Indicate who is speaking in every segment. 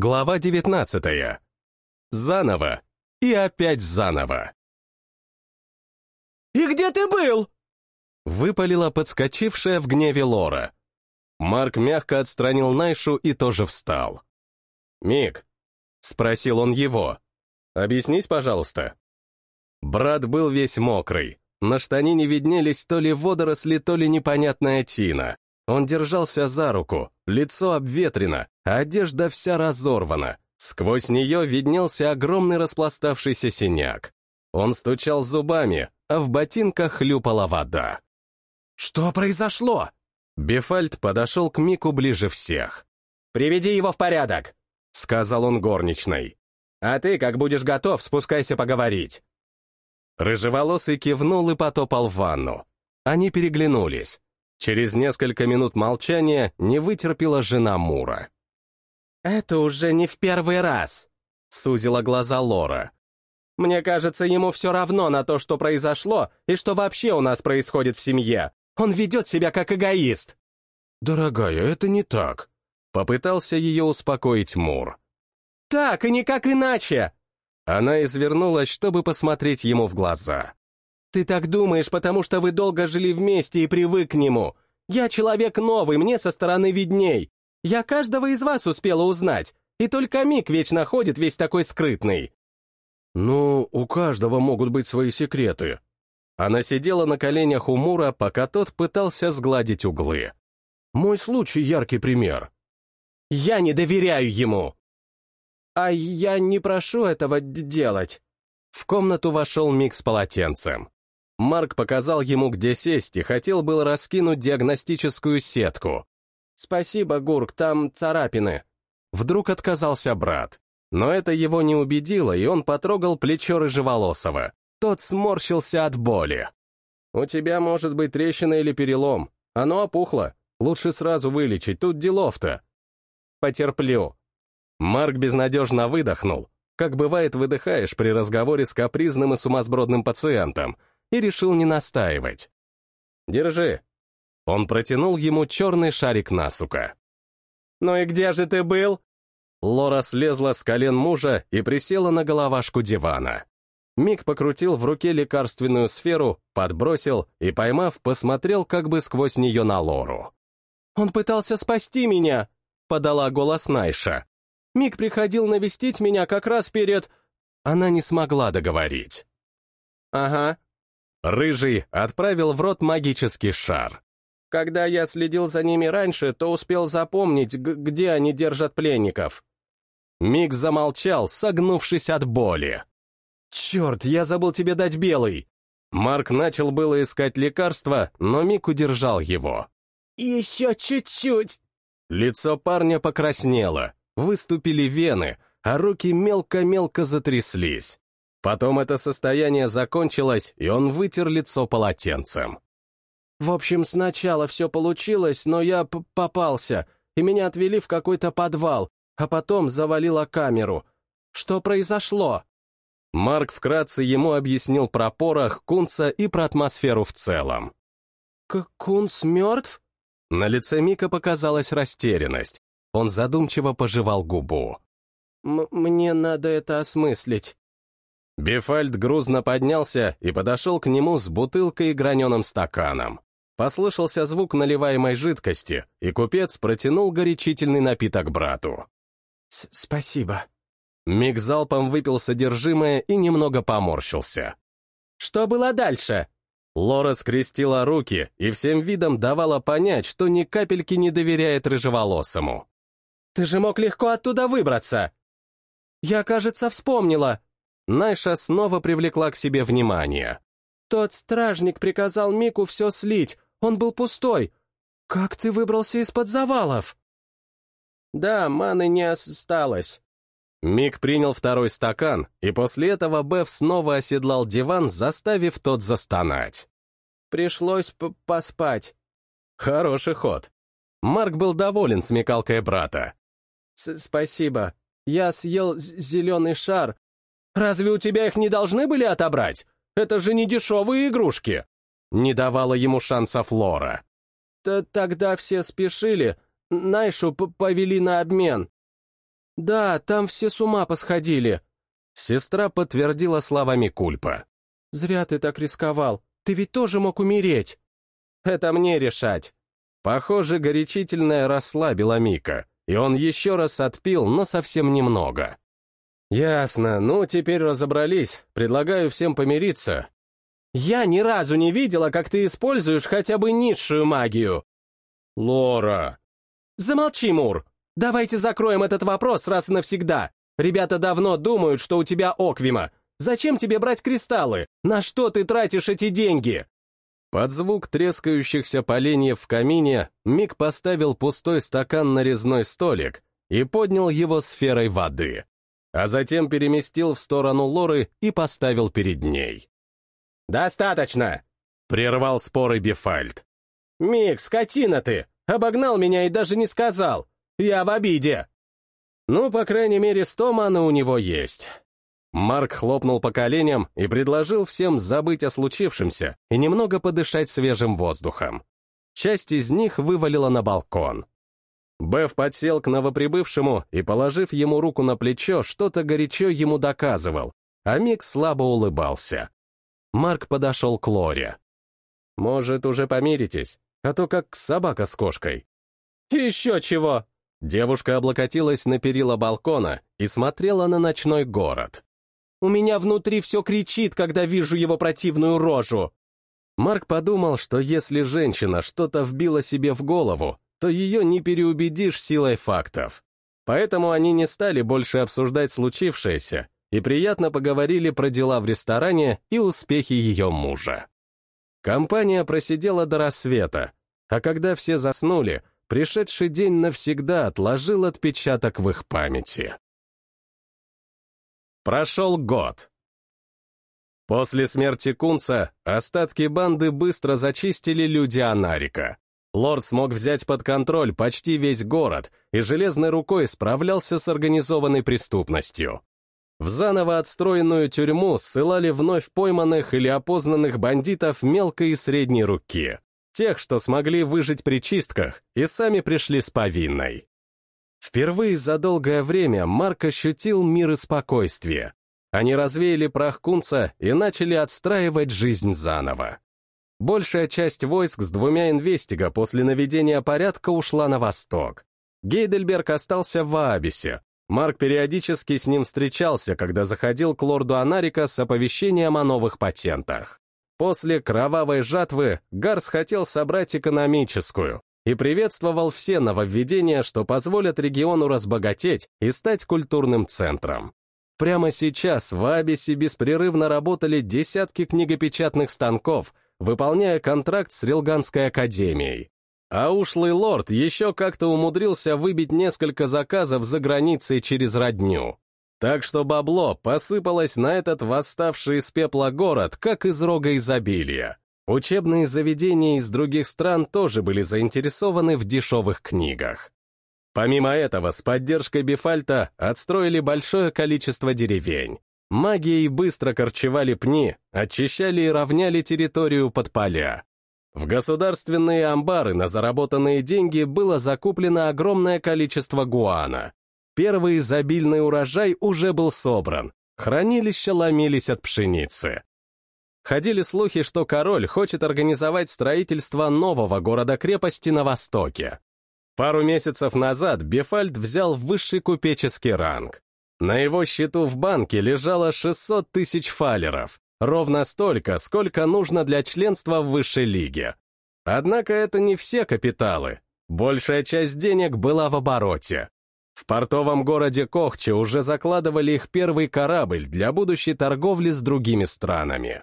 Speaker 1: Глава 19. Заново. И опять заново.
Speaker 2: «И где ты был?»
Speaker 1: Выпалила подскочившая в гневе Лора. Марк мягко отстранил Найшу и тоже встал. «Мик», — спросил он его, — «объяснись, пожалуйста». Брат был весь мокрый. На штанине виднелись то ли водоросли, то ли непонятная тина. Он держался за руку, лицо обветрено, а одежда вся разорвана. Сквозь нее виднелся огромный распластавшийся синяк. Он стучал зубами, а в ботинках хлюпала вода.
Speaker 2: «Что произошло?»
Speaker 1: Бефальд подошел к Мику ближе всех.
Speaker 2: «Приведи его в порядок», —
Speaker 1: сказал он горничной.
Speaker 2: «А ты, как будешь готов, спускайся поговорить».
Speaker 1: Рыжеволосый кивнул и потопал в ванну. Они переглянулись. Через несколько минут молчания не вытерпела жена Мура.
Speaker 2: «Это уже не в первый раз», — сузила глаза Лора. «Мне кажется, ему все равно на то, что произошло и что вообще у нас происходит в семье. Он ведет себя как эгоист».
Speaker 1: «Дорогая, это не так», — попытался ее успокоить Мур.
Speaker 2: «Так и никак иначе!»
Speaker 1: Она извернулась, чтобы посмотреть ему в глаза.
Speaker 2: Ты так думаешь, потому что вы долго жили вместе и привык к нему. Я человек новый, мне со стороны видней. Я каждого из вас успела узнать, и только Мик вечно ходит весь такой скрытный».
Speaker 1: «Ну, у каждого могут быть свои секреты». Она сидела на коленях у Мура, пока тот пытался сгладить углы. «Мой случай — яркий пример».
Speaker 2: «Я не доверяю ему!» «А я не прошу этого делать».
Speaker 1: В комнату вошел Мик с полотенцем. Марк показал ему, где сесть, и хотел был раскинуть диагностическую сетку.
Speaker 2: «Спасибо, Гурк, там царапины».
Speaker 1: Вдруг отказался брат. Но это его не убедило, и он потрогал плечо Рыжеволосого. Тот сморщился от боли. «У тебя может быть трещина или перелом. Оно опухло. Лучше сразу вылечить, тут делов-то». «Потерплю». Марк безнадежно выдохнул, как бывает выдыхаешь при разговоре с капризным и сумасбродным пациентом, и решил не настаивать. «Держи». Он протянул ему черный шарик насука.
Speaker 2: «Ну и где же ты был?»
Speaker 1: Лора слезла с колен мужа и присела на головашку дивана. Мик покрутил в руке лекарственную сферу, подбросил и, поймав, посмотрел как бы сквозь нее на Лору.
Speaker 2: «Он пытался спасти меня», — подала голос Найша. «Мик приходил навестить меня как раз перед...»
Speaker 1: Она не смогла договорить.
Speaker 2: «Ага,
Speaker 1: Рыжий отправил в рот магический шар.
Speaker 2: Когда я следил за ними раньше, то успел запомнить, где они держат пленников.
Speaker 1: Миг замолчал, согнувшись от боли. «Черт, я забыл тебе дать белый!» Марк начал было искать лекарство, но Мик удержал его.
Speaker 2: «Еще чуть-чуть!»
Speaker 1: Лицо парня покраснело, выступили вены, а руки мелко-мелко затряслись. Потом это состояние закончилось, и он вытер лицо полотенцем.
Speaker 2: «В общем, сначала все получилось, но я попался, и меня отвели в какой-то подвал, а потом завалило камеру. Что произошло?»
Speaker 1: Марк вкратце ему объяснил про порох, Кунца и про атмосферу в целом.
Speaker 2: К «Кунц мертв?»
Speaker 1: На лице Мика показалась растерянность. Он задумчиво пожевал губу.
Speaker 2: «Мне надо это осмыслить».
Speaker 1: Бефальд грузно поднялся и подошел к нему с бутылкой и граненым стаканом. Послышался звук наливаемой жидкости, и купец протянул горячительный напиток брату.
Speaker 2: «Спасибо».
Speaker 1: Миг залпом выпил содержимое и немного поморщился.
Speaker 2: «Что было дальше?»
Speaker 1: Лора скрестила руки и всем видом давала понять, что ни капельки не доверяет рыжеволосому.
Speaker 2: «Ты же мог легко оттуда выбраться!» «Я, кажется, вспомнила»,
Speaker 1: Найша снова привлекла к себе внимание.
Speaker 2: «Тот стражник приказал Мику все слить, он был пустой. Как ты выбрался из-под завалов?» «Да, маны не осталось».
Speaker 1: Мик принял второй стакан, и после этого Беф снова оседлал диван, заставив тот застонать.
Speaker 2: «Пришлось поспать».
Speaker 1: Хороший ход. Марк был доволен смекалкой брата.
Speaker 2: «Спасибо. Я съел зеленый шар, Разве у тебя их не должны были отобрать? Это же не дешевые игрушки!»
Speaker 1: Не давала ему шанса Флора.
Speaker 2: Т «Тогда все спешили, Найшу повели на обмен». «Да, там все с ума посходили», — сестра подтвердила словами Кульпа. «Зря ты так рисковал. Ты ведь тоже мог умереть». «Это мне решать». Похоже, горячительная расслабила Мика, и он еще раз отпил, но совсем немного. «Ясно. Ну, теперь разобрались. Предлагаю всем помириться». «Я ни разу не видела, как ты используешь хотя бы низшую магию».
Speaker 1: «Лора!»
Speaker 2: «Замолчи, Мур. Давайте закроем этот вопрос раз и навсегда. Ребята давно думают, что у тебя Оквима. Зачем тебе брать кристаллы? На что ты тратишь эти деньги?»
Speaker 1: Под звук трескающихся поленьев в камине Мик поставил пустой стакан на резной столик и поднял его сферой воды а затем переместил в сторону Лоры и поставил перед ней.
Speaker 2: «Достаточно!»
Speaker 1: — прервал споры Бефальд.
Speaker 2: «Мик, скотина ты! Обогнал меня и даже не сказал! Я в обиде!»
Speaker 1: «Ну, по крайней мере, сто маны у него есть». Марк хлопнул по коленям и предложил всем забыть о случившемся и немного подышать свежим воздухом. Часть из них вывалила на балкон. Беф подсел к новоприбывшему и, положив ему руку на плечо, что-то горячо ему доказывал, а Мик слабо улыбался. Марк подошел к Лоре. «Может, уже помиритесь, а то как собака с кошкой».
Speaker 2: «Еще чего!»
Speaker 1: Девушка облокотилась на перила балкона и смотрела на ночной город.
Speaker 2: «У меня внутри все кричит, когда вижу его противную рожу!»
Speaker 1: Марк подумал, что если женщина что-то вбила себе в голову, то ее не переубедишь силой фактов. Поэтому они не стали больше обсуждать случившееся и приятно поговорили про дела в ресторане и успехи ее мужа. Компания просидела до рассвета, а когда все заснули, пришедший день навсегда отложил отпечаток в их памяти. Прошел год. После смерти Кунца остатки банды быстро зачистили люди Анарика. Лорд смог взять под контроль почти весь город и железной рукой справлялся с организованной преступностью. В заново отстроенную тюрьму ссылали вновь пойманных или опознанных бандитов мелкой и средней руки, тех, что смогли выжить при чистках и сами пришли с повинной. Впервые за долгое время Марк ощутил мир и спокойствие. Они развеяли прах Кунца и начали отстраивать жизнь заново. Большая часть войск с двумя инвестига после наведения порядка ушла на восток. Гейдельберг остался в Аабисе. Марк периодически с ним встречался, когда заходил к лорду Анарика с оповещением о новых патентах. После кровавой жатвы Гарс хотел собрать экономическую и приветствовал все нововведения, что позволят региону разбогатеть и стать культурным центром. Прямо сейчас в Абисе беспрерывно работали десятки книгопечатных станков — выполняя контракт с Рилганской академией. А ушлый лорд еще как-то умудрился выбить несколько заказов за границей через родню. Так что бабло посыпалось на этот восставший из пепла город, как из рога изобилия. Учебные заведения из других стран тоже были заинтересованы в дешевых книгах. Помимо этого, с поддержкой Бифальта отстроили большое количество деревень. Магией быстро корчевали пни, очищали и равняли территорию под поля. В государственные амбары на заработанные деньги было закуплено огромное количество гуана. Первый изобильный урожай уже был собран, хранилища ломились от пшеницы. Ходили слухи, что король хочет организовать строительство нового города-крепости на востоке. Пару месяцев назад Бефальд взял высший купеческий ранг. На его счету в банке лежало 600 тысяч фалеров, ровно столько, сколько нужно для членства в высшей лиге. Однако это не все капиталы. Большая часть денег была в обороте. В портовом городе Кохче уже закладывали их первый корабль для будущей торговли с другими странами.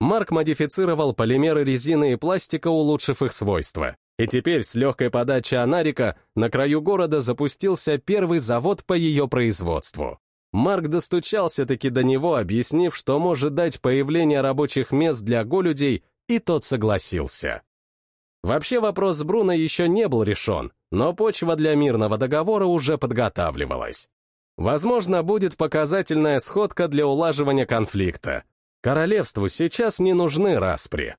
Speaker 1: Марк модифицировал полимеры резины и пластика, улучшив их свойства. И теперь с легкой подачи Анарика на краю города запустился первый завод по ее производству. Марк достучался-таки до него, объяснив, что может дать появление рабочих мест для голюдей, и тот согласился. Вообще вопрос с Бруно еще не был решен, но почва для мирного договора уже подготавливалась. Возможно, будет показательная сходка для улаживания конфликта. Королевству сейчас не нужны распри.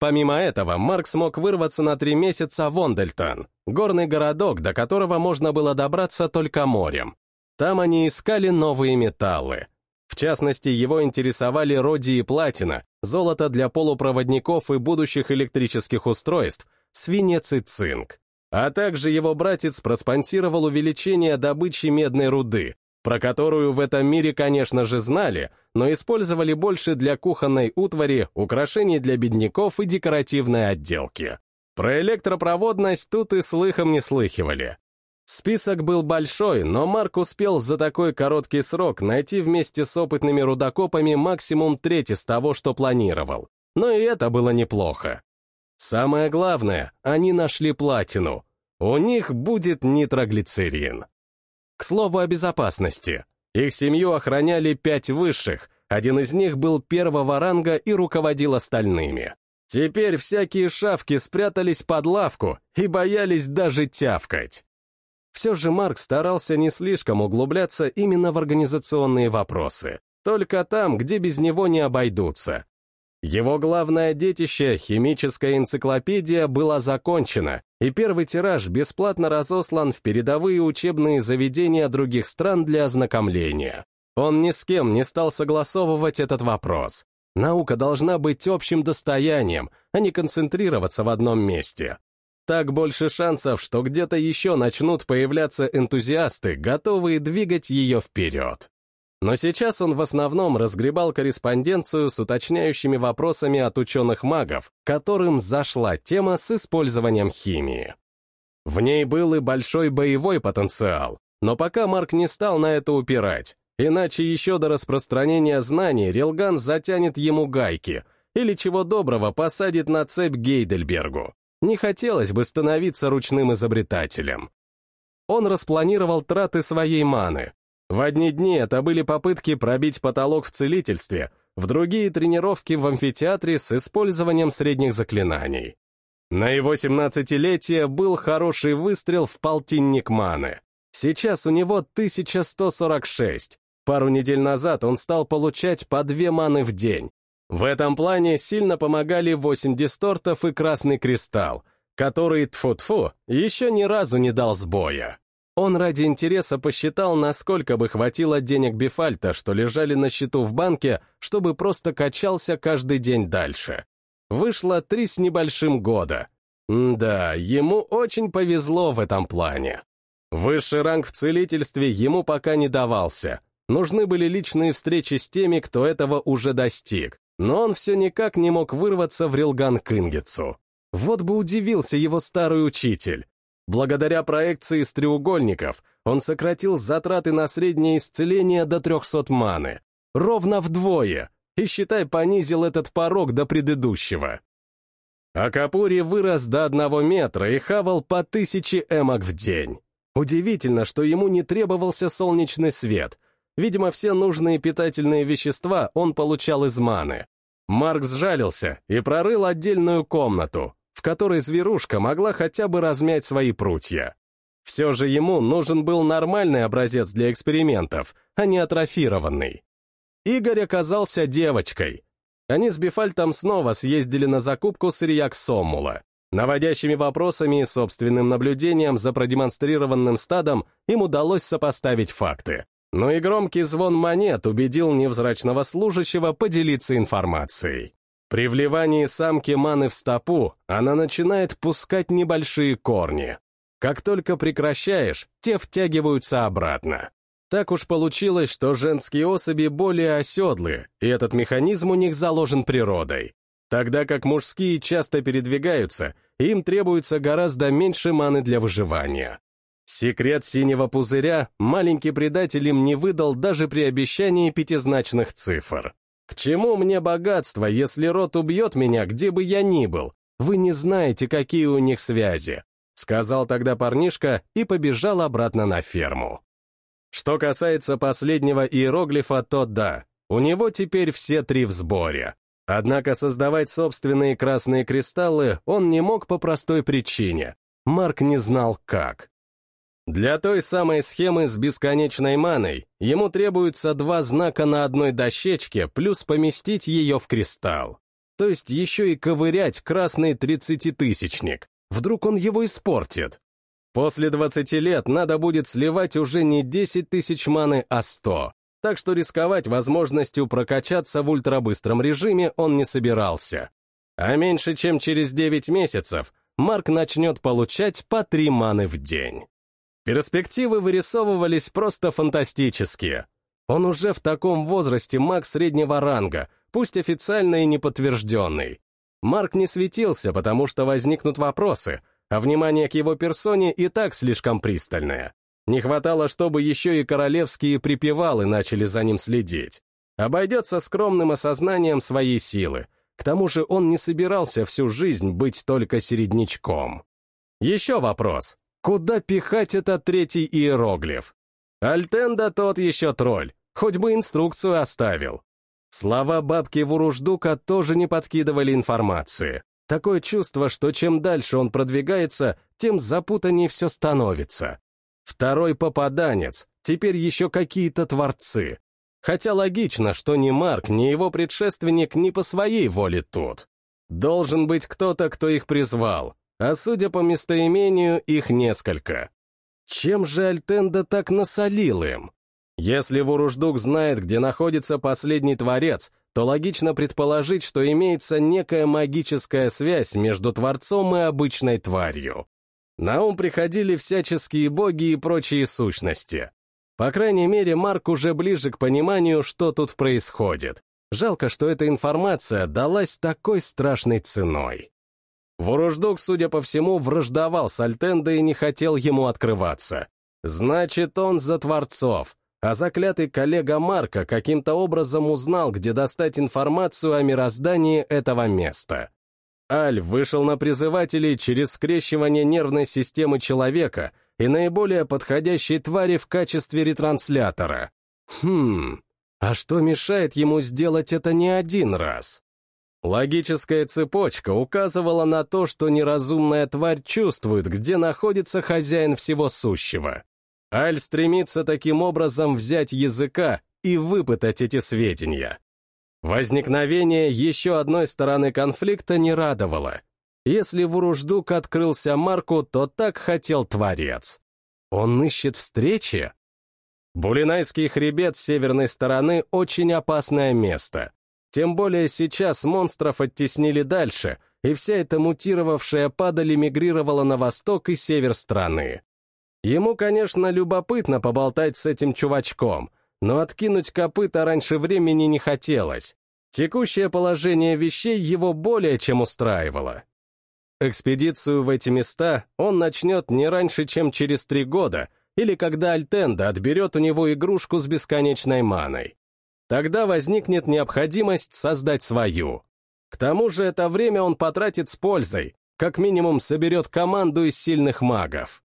Speaker 1: Помимо этого, Марк смог вырваться на три месяца в Ондельтон, горный городок, до которого можно было добраться только морем. Там они искали новые металлы. В частности, его интересовали роди и платина, золото для полупроводников и будущих электрических устройств, свинец и цинк. А также его братец проспонсировал увеличение добычи медной руды, про которую в этом мире, конечно же, знали, но использовали больше для кухонной утвари, украшений для бедняков и декоративной отделки. Про электропроводность тут и слыхом не слыхивали. Список был большой, но Марк успел за такой короткий срок найти вместе с опытными рудокопами максимум треть из того, что планировал. Но и это было неплохо. Самое главное, они нашли платину. У них будет нитроглицерин. К слову о безопасности. Их семью охраняли пять высших, один из них был первого ранга и руководил остальными. Теперь всякие шавки спрятались под лавку и боялись даже тявкать. Все же Марк старался не слишком углубляться именно в организационные вопросы, только там, где без него не обойдутся, его главное детище, химическая энциклопедия, была закончена, и первый тираж бесплатно разослан в передовые учебные заведения других стран для ознакомления. Он ни с кем не стал согласовывать этот вопрос. Наука должна быть общим достоянием, а не концентрироваться в одном месте. Так больше шансов, что где-то еще начнут появляться энтузиасты, готовые двигать ее вперед. Но сейчас он в основном разгребал корреспонденцию с уточняющими вопросами от ученых-магов, которым зашла тема с использованием химии. В ней был и большой боевой потенциал, но пока Марк не стал на это упирать, иначе еще до распространения знаний Рилган затянет ему гайки или чего доброго посадит на цепь Гейдельбергу. Не хотелось бы становиться ручным изобретателем. Он распланировал траты своей маны, в одни дни это были попытки пробить потолок в целительстве, в другие — тренировки в амфитеатре с использованием средних заклинаний. На его 17-летие был хороший выстрел в полтинник маны. Сейчас у него 1146. Пару недель назад он стал получать по две маны в день. В этом плане сильно помогали 8 дистортов и красный кристалл, который, тфу-тфу, еще ни разу не дал сбоя. Он ради интереса посчитал, насколько бы хватило денег Бифальта, что лежали на счету в банке, чтобы просто качался каждый день дальше. Вышло три с небольшим года. М да, ему очень повезло в этом плане. Высший ранг в целительстве ему пока не давался. Нужны были личные встречи с теми, кто этого уже достиг. Но он все никак не мог вырваться в Рилган Кынгицу. Вот бы удивился его старый учитель. Благодаря проекции с треугольников он сократил затраты на среднее исцеление до 300 маны. Ровно вдвое. И, считай, понизил этот порог до предыдущего. Акапури вырос до одного метра и хавал по тысяче эмок в день. Удивительно, что ему не требовался солнечный свет. Видимо, все нужные питательные вещества он получал из маны. Марк сжалился и прорыл отдельную комнату, в которой зверушка могла хотя бы размять свои прутья. Все же ему нужен был нормальный образец для экспериментов, а не атрофированный. Игорь оказался девочкой. Они с Бифальтом снова съездили на закупку сырья к Соммула. Наводящими вопросами и собственным наблюдением за продемонстрированным стадом им удалось сопоставить факты. Но и громкий звон монет убедил невзрачного служащего поделиться информацией. При вливании самки маны в стопу она начинает пускать небольшие корни. Как только прекращаешь, те втягиваются обратно. Так уж получилось, что женские особи более оседлые, и этот механизм у них заложен природой. Тогда как мужские часто передвигаются, им требуется гораздо меньше маны для выживания. Секрет синего пузыря маленький предатель им не выдал даже при обещании пятизначных цифр. К чему мне богатство, если род убьет меня, где бы я ни был? Вы не знаете, какие у них связи. Сказал тогда парнишка и побежал обратно на ферму. Что касается последнего иероглифа, то да, у него теперь все три в сборе. Однако создавать собственные красные кристаллы он не мог по простой причине. Марк не знал как. Для той самой схемы с бесконечной маной ему требуется два знака на одной дощечке плюс поместить ее в кристалл. То есть еще и ковырять красный тридцатитысячник. Вдруг он его испортит. После 20 лет надо будет сливать уже не 10 тысяч маны, а 100. Так что рисковать возможностью прокачаться в ультрабыстром режиме он не собирался. А меньше чем через 9 месяцев Марк начнет получать по 3 маны в день. Перспективы вырисовывались просто фантастические. Он уже в таком возрасте маг среднего ранга, пусть официально и неподтвержденный. Марк не светился, потому что возникнут вопросы, а внимание к его персоне и так слишком пристальное. Не хватало, чтобы еще и королевские припевалы начали за ним следить. Обойдется скромным осознанием своей силы. К тому же он не собирался всю жизнь быть только середнячком. Еще вопрос. Куда пихать этот третий иероглиф? Альтенда тот еще тролль, хоть бы инструкцию оставил. Слова бабки Вуруждука тоже не подкидывали информации. Такое чувство, что чем дальше он продвигается, тем запутаннее все становится. Второй попаданец, теперь еще какие-то творцы. Хотя логично, что ни Марк, ни его предшественник не по своей воле тут. Должен быть кто-то, кто их призвал, а судя по местоимению, их несколько. Чем же Альтенда так насолил им? Если Вуруждук знает, где находится последний творец, то логично предположить, что имеется некая магическая связь между Творцом и обычной тварью. На ум приходили всяческие боги и прочие сущности. По крайней мере, Марк уже ближе к пониманию, что тут происходит. Жалко, что эта информация далась такой страшной ценой. Вуруждук, судя по всему, враждовал с Альтендо и не хотел ему открываться. Значит, он за Творцов, а заклятый коллега Марка каким-то образом узнал, где достать информацию о мироздании этого места. Аль вышел на призывателей через скрещивание нервной системы человека и наиболее подходящей твари в качестве ретранслятора. Хм, а что мешает ему сделать это не один раз? Логическая цепочка указывала на то, что неразумная тварь чувствует, где находится хозяин всего сущего. Аль стремится таким образом взять языка и выпытать эти сведения. Возникновение еще одной стороны конфликта не радовало. Если Вуруждук открылся Марку, то так хотел Творец. Он ищет встречи? Булинайский хребет с северной стороны — очень опасное место. Тем более сейчас монстров оттеснили дальше, и вся эта мутировавшая падаль мигрировала на восток и север страны. Ему, конечно, любопытно поболтать с этим чувачком, но откинуть копыта раньше времени не хотелось. Текущее положение вещей его более чем устраивало. Экспедицию в эти места он начнет не раньше, чем через три года, или когда Альтенда отберет у него игрушку с бесконечной маной. Тогда возникнет необходимость создать свою. К тому же это время он потратит с пользой, как минимум соберет команду из сильных магов.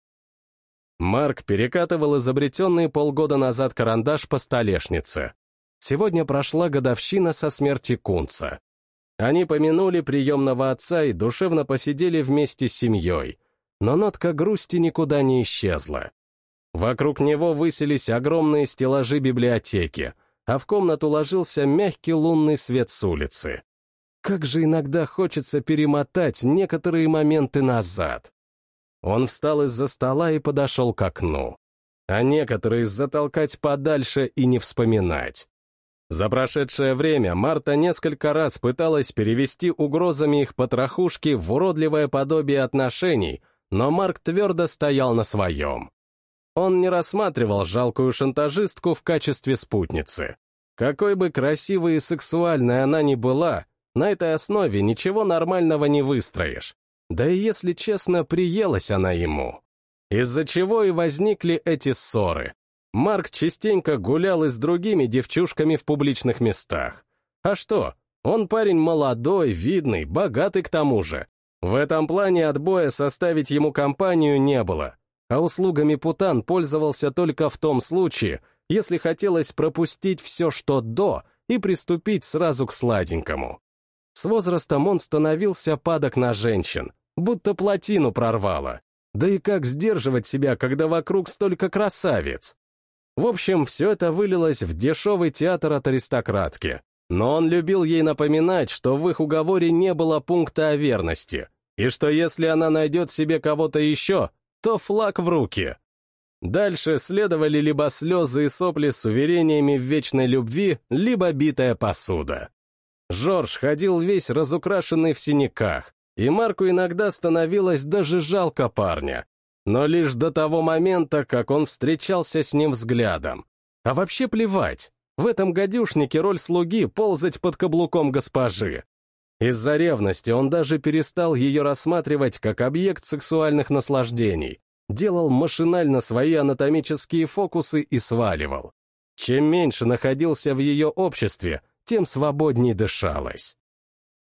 Speaker 1: Марк перекатывал изобретенный полгода назад карандаш по столешнице. Сегодня прошла годовщина со смерти Кунца. Они помянули приемного отца и душевно посидели вместе с семьей, но нотка грусти никуда не исчезла. Вокруг него высились огромные стеллажи библиотеки, а в комнату ложился мягкий лунный свет с улицы. Как же иногда хочется перемотать некоторые моменты назад. Он встал из-за стола и подошел к окну. А некоторые затолкать подальше и не вспоминать. За прошедшее время Марта несколько раз пыталась перевести угрозами их потрохушки в уродливое подобие отношений, но Марк твердо стоял на своем. Он не рассматривал жалкую шантажистку в качестве спутницы. Какой бы красивой и сексуальной она ни была, на этой основе ничего нормального не выстроишь. Да и, если честно, приелась она ему. Из-за чего и возникли эти ссоры. Марк частенько гулял и с другими девчушками в публичных местах. А что, он парень молодой, видный, богатый к тому же. В этом плане отбоя составить ему компанию не было, а услугами Путан пользовался только в том случае, если хотелось пропустить все, что до, и приступить сразу к сладенькому. С возрастом он становился падок на женщин, будто плотину прорвало. Да и как сдерживать себя, когда вокруг столько красавиц? В общем, все это вылилось в дешевый театр от аристократки. Но он любил ей напоминать, что в их уговоре не было пункта о верности, и что если она найдет себе кого-то еще, то флаг в руки. Дальше следовали либо слезы и сопли с уверениями в вечной любви, либо битая посуда. Жорж ходил весь разукрашенный в синяках, и Марку иногда становилось даже жалко парня, но лишь до того момента, как он встречался с ним взглядом. А вообще плевать, в этом гадюшнике роль слуги ползать под каблуком госпожи. Из-за ревности он даже перестал ее рассматривать как объект сексуальных наслаждений, делал машинально свои анатомические фокусы и сваливал. Чем меньше находился в ее обществе, тем свободней дышалось.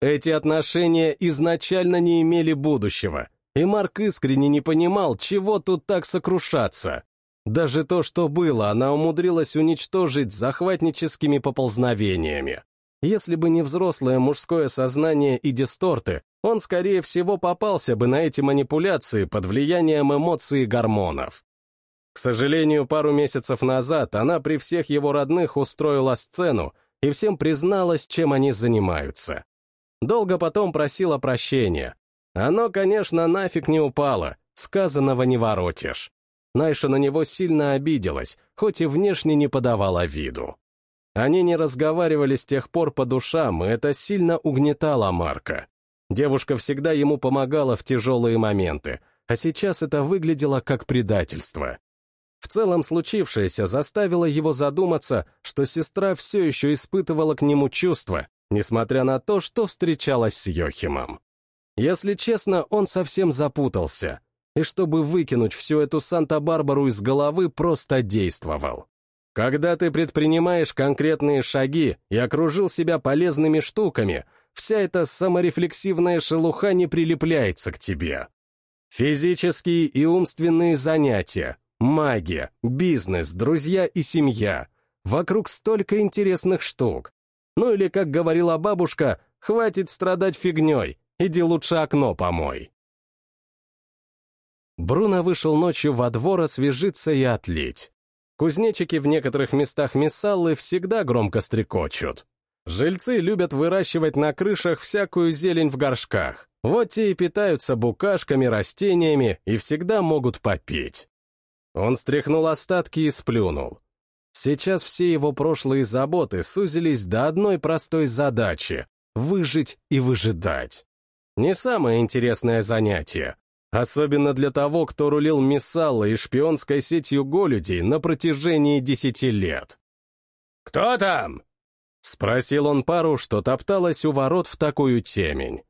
Speaker 1: Эти отношения изначально не имели будущего, и Марк искренне не понимал, чего тут так сокрушаться. Даже то, что было, она умудрилась уничтожить захватническими поползновениями. Если бы не взрослое мужское сознание и дисторты, он, скорее всего, попался бы на эти манипуляции под влиянием эмоций и гормонов. К сожалению, пару месяцев назад она при всех его родных устроила сцену и всем призналась, чем они занимаются. Долго потом просила прощения. Оно, конечно, нафиг не упало, сказанного не воротишь. Найша на него сильно обиделась, хоть и внешне не подавала виду. Они не разговаривали с тех пор по душам, и это сильно угнетало Марка. Девушка всегда ему помогала в тяжелые моменты, а сейчас это выглядело как предательство. В целом случившееся заставило его задуматься, что сестра все еще испытывала к нему чувства, несмотря на то, что встречалась с Йохимом. Если честно, он совсем запутался, и чтобы выкинуть всю эту Санта-Барбару из головы, просто действовал. Когда ты предпринимаешь конкретные шаги и окружил себя полезными штуками, вся эта саморефлексивная шелуха не прилепляется к тебе. Физические и умственные занятия, магия, бизнес, друзья и семья. Вокруг столько интересных штук. Ну или, как говорила бабушка, хватит страдать фигней, иди лучше окно помой. Бруно вышел ночью во двор освежиться и отлить. Кузнечики в некоторых местах Мессаллы всегда громко стрекочут. Жильцы любят выращивать на крышах всякую зелень в горшках. Вот те и питаются букашками, растениями и всегда могут попить. Он стряхнул остатки и сплюнул. Сейчас все его прошлые заботы сузились до одной простой задачи — выжить и выжидать. Не самое интересное занятие, Особенно для того, кто рулил Миссаллой и шпионской сетью голюдей на протяжении десяти лет. «Кто там?» — спросил он пару, что топталась у ворот в такую темень.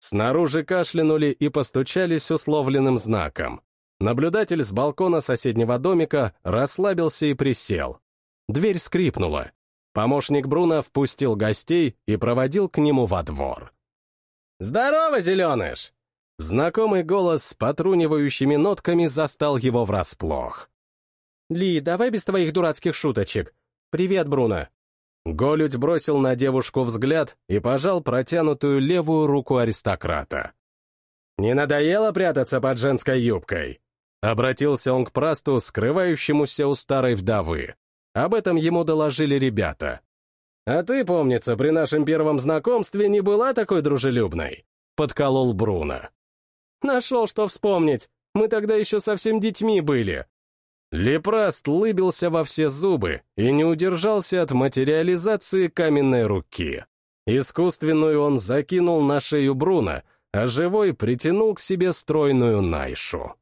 Speaker 1: Снаружи кашлянули и постучались условленным знаком. Наблюдатель с балкона соседнего домика расслабился и присел. Дверь скрипнула. Помощник Бруно впустил гостей и проводил к нему во двор. «Здорово, зеленыш!» Знакомый голос с потрунивающими нотками застал его врасплох.
Speaker 2: «Ли, давай без твоих дурацких шуточек. Привет, Бруно».
Speaker 1: Голють бросил на девушку взгляд и пожал протянутую левую руку аристократа. «Не надоело прятаться под женской юбкой?» Обратился он к прасту, скрывающемуся у старой вдовы. Об этом ему доложили ребята. «А ты, помнится, при нашем первом знакомстве не была такой дружелюбной?» — подколол Бруно.
Speaker 2: Нашел, что вспомнить. Мы тогда еще совсем детьми были.
Speaker 1: Лепраст лыбился во все зубы и не удержался от материализации каменной руки. Искусственную он закинул на шею Бруна, а живой притянул к себе стройную Найшу.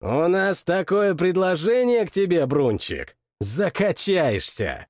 Speaker 1: «У нас такое предложение к тебе, Брунчик! Закачаешься!»